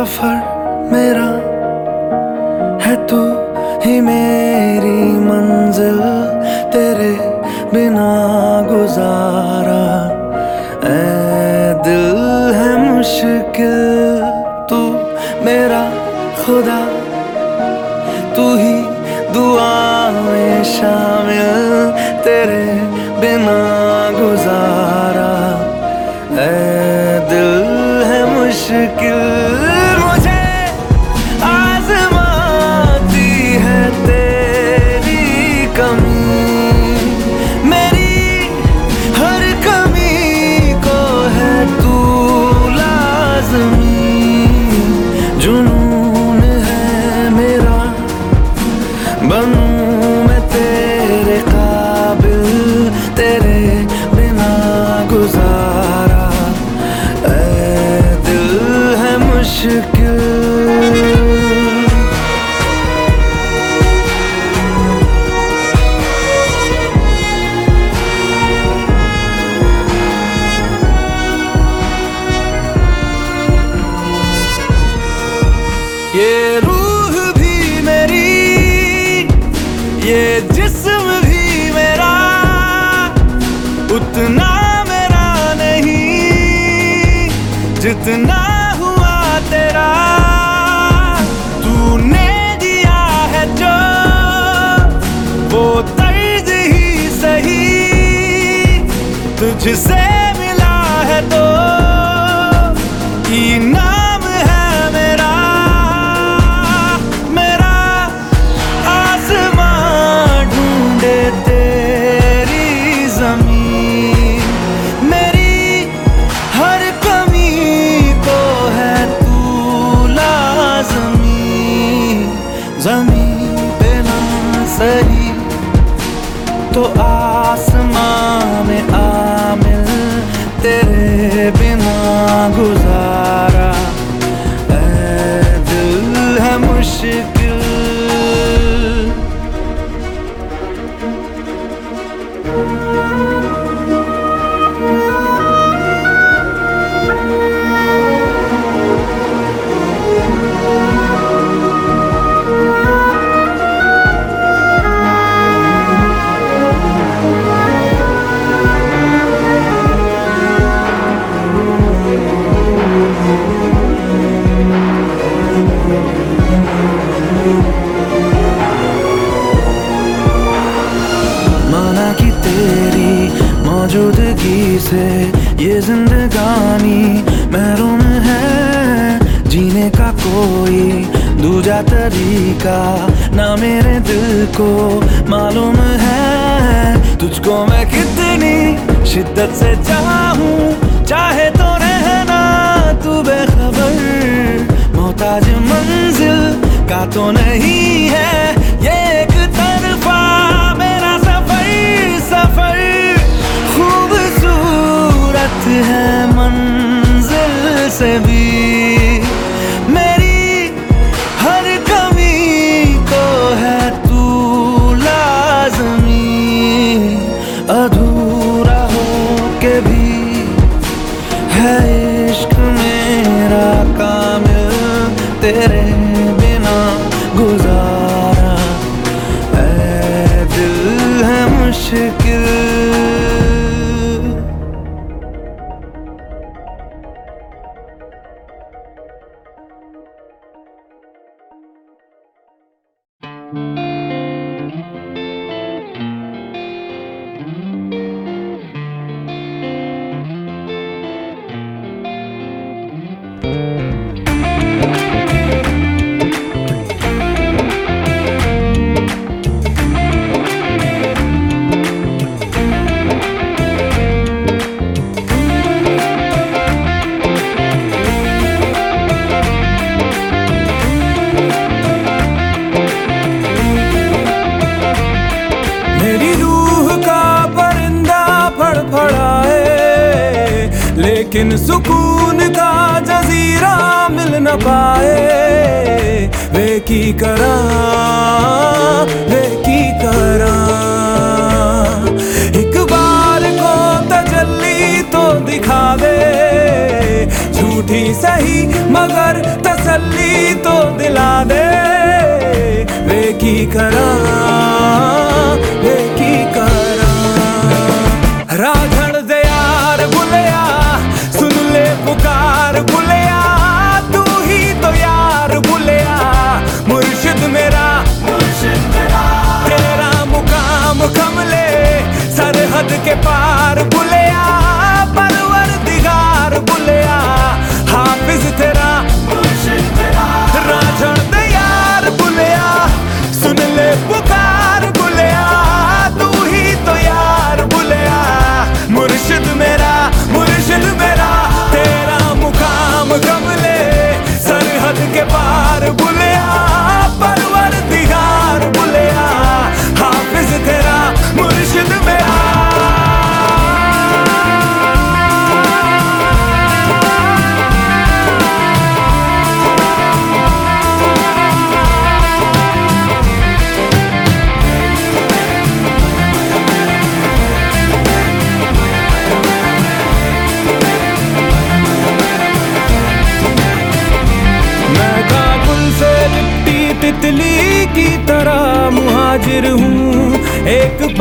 सफ़र ये जिस्म भी मेरा, उतना मेरा नहीं जितना हुआ तेरा। तूने दिया है जो, वो तर्ज ही सही, तुझसे तेरे बिना गुजारा। से ये जिंदगानी महरूम है। जीने का कोई दूजा तरीका ना मेरे दिल को मालूम है। तुझको मैं कितनी शिद्दत से चाहूँ, चाहे तो रहना तू बेखबर। मोहताज मंजिल का तो नहीं है, ये एक तरफा मेरा सफ़र सफ़र। खूबसूरत है मंजिल से भी। मेरी हर कमी को है तू लाजमी। अधूरा हो के भी है इश्क मेरा कामिल। तेरे बिना गुजारा। ऐ दिल है मुश्किल की करा रे की करा। एक बार को तजल्ली तो दिखा दे, झूठी सही मगर तसल्ली तो दिला दे। वे की करा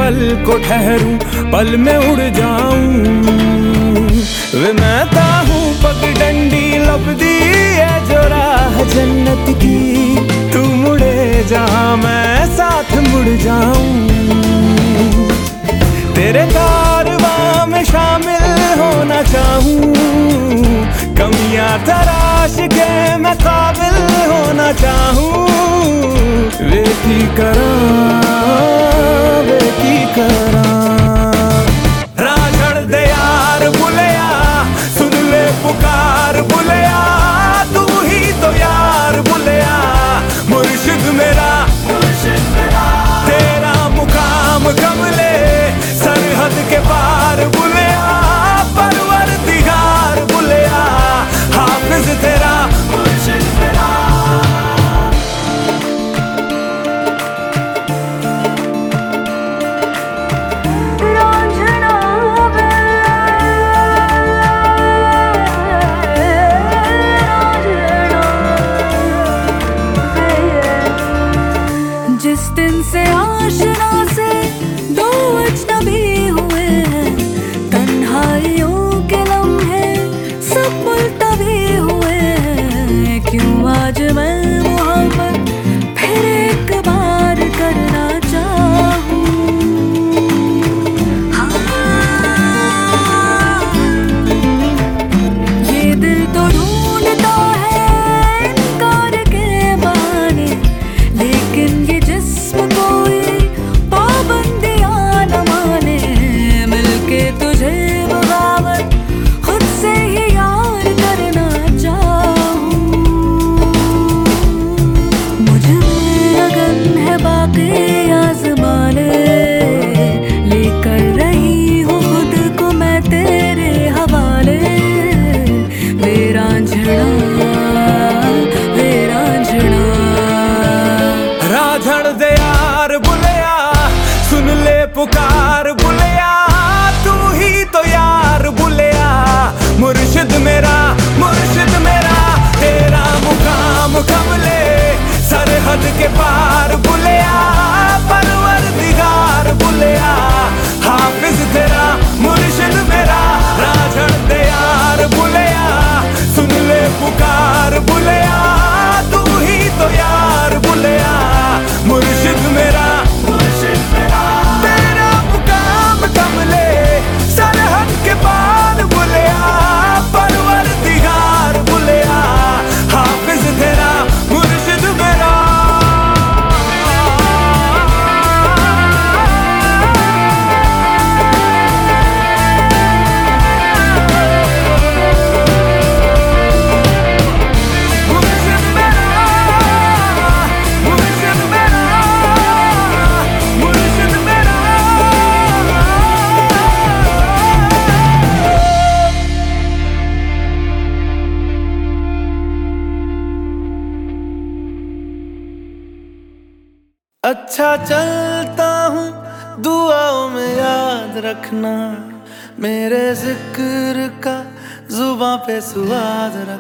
पल को ठहरूं, पल में उड़ जाऊँ। वे मैं ताहूं पगडंडी लपदी है जोरा जन्नत की। तू मुड़े जा मैं साथ मुड़ जाऊँ। तेरे कारवां में शामिल होना चाहूँ। कमियाँ, तराश के मैं काबिल होना चाहूँ। वे थी करा। करा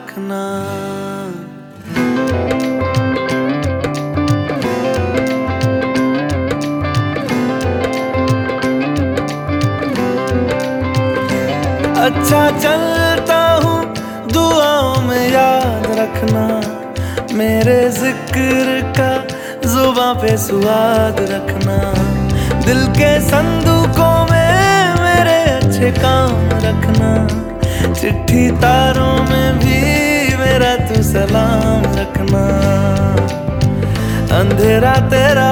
रखना अच्छा चलता हूँ, दुआओं में याद रखना। मेरे ज़िक्र का जुबा पे स्वाद रखना। दिल के संदूकों में मेरे अच्छे काम रखना। चिट्ठी तारों में भी मेरा तू सलाम रखना। अंधेरा तेरा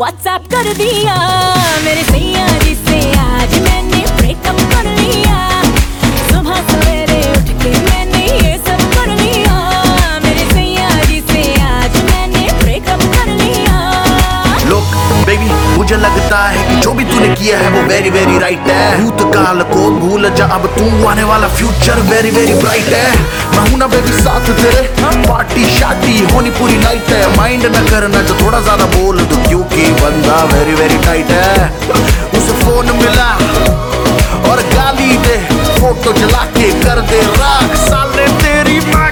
WhatsApp कर दिया वेरी वेरी राइट है भूतकाल को भूल जा, अब तू आने वाला फ्यूचर वेरी वेरी ब्राइट है मैं हूँ ना बेबी साथ तेरे। पार्टी शादी होनी पूरी नाइट है माइंड ना करना जो, थोड़ा ज़्यादा बोल दो, क्योंकि बंदा वेरी वेरी टाइट है उसे फ़ोन मिला और गाली दे फ़ोटो जला के कर दे राख साले तेरी माँ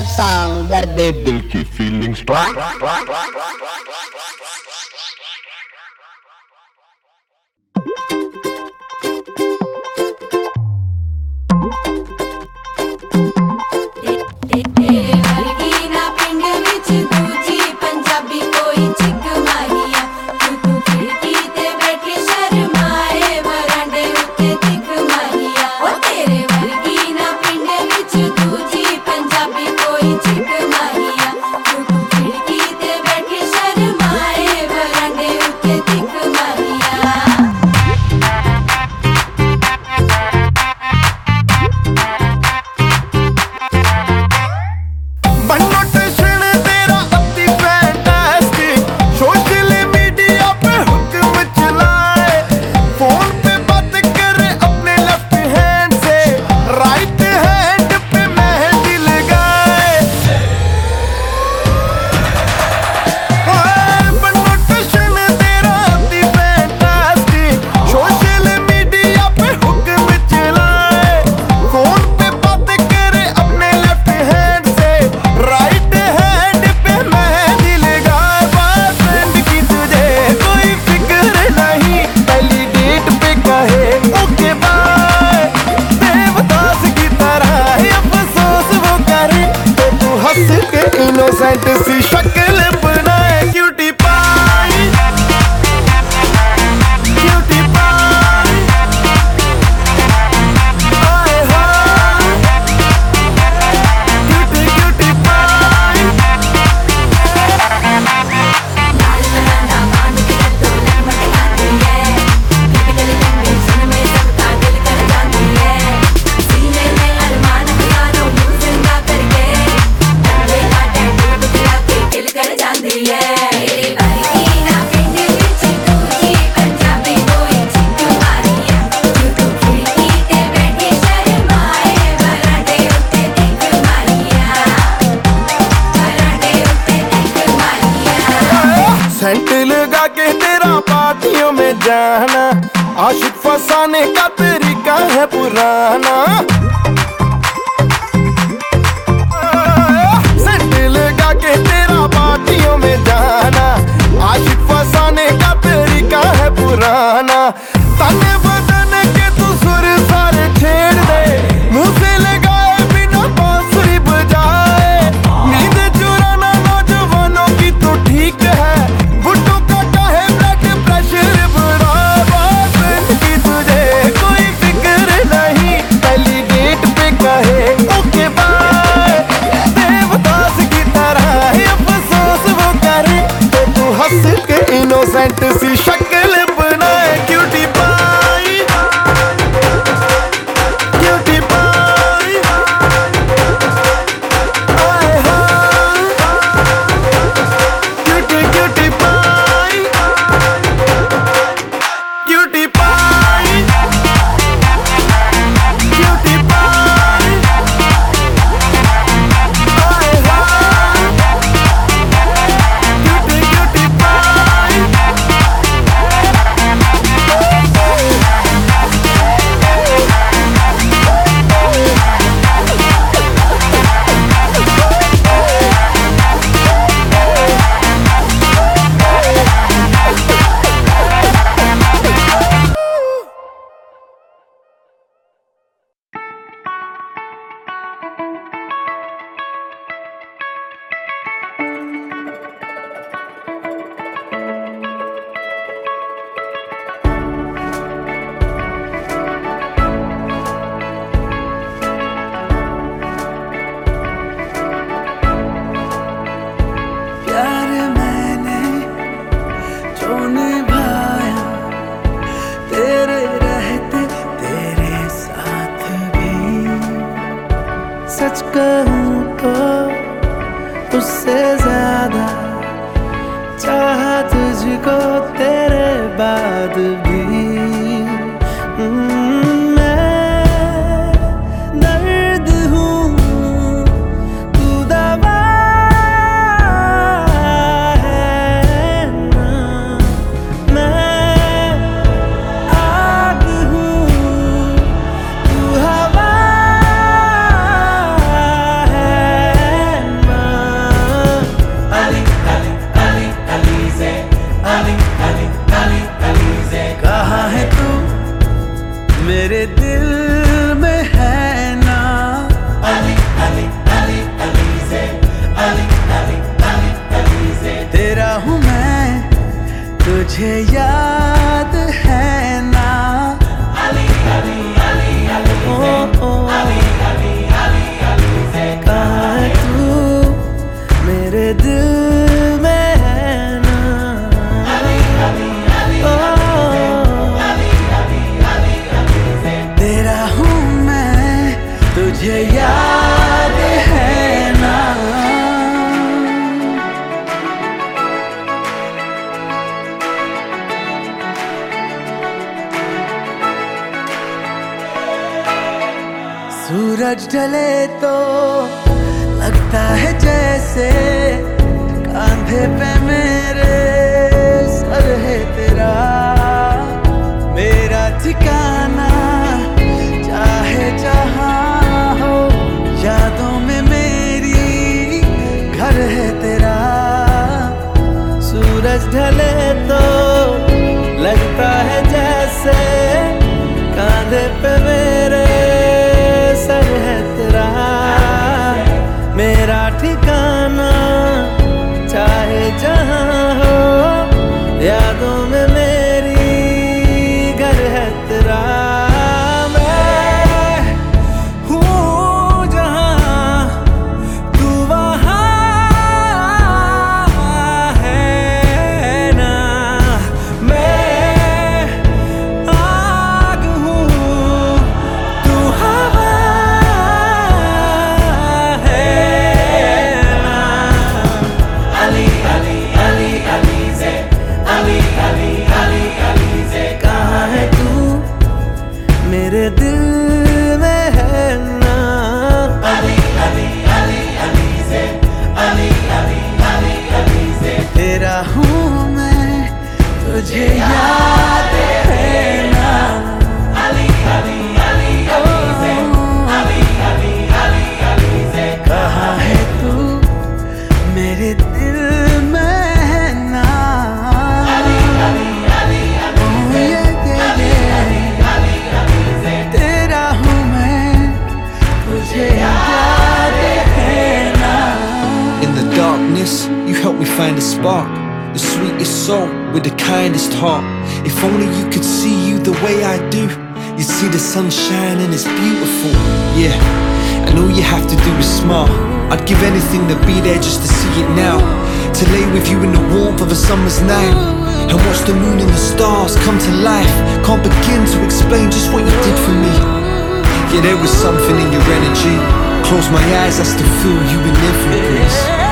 that song that made Milky feeling strong. कहूँ तो उससे ज़्यादा चाह तुझको। मेरे दिल में है ना। अली अली अली अली से अली अली अली अली से तेरा हूँ मैं तुझे याद सूरज ढले तो लगता है जैसे कांधे पे मेरे सर है तेरा। मेरा ठिकाना चाहे जहाँ हो, यादों में मेरी घर है तेरा। सूरज ढले तो लगता है जैसे find a spark, the sweetest soul with the kindest heart. If only you could see you the way I do. you'd see the sunshine and it's beautiful. Yeah, and all you have to do is smile. I'd give anything to be there just to see it now. To lay with you in the warmth of a summer's night. And watch the moon and the stars come to life. Can't begin to explain just what you did for me. Yeah, there was something in your energy. Close my eyes, I still feel you in every breeze.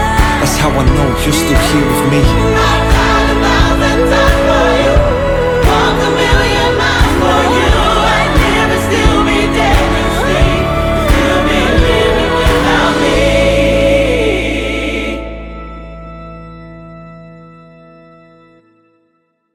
That's how I know you're still here with me.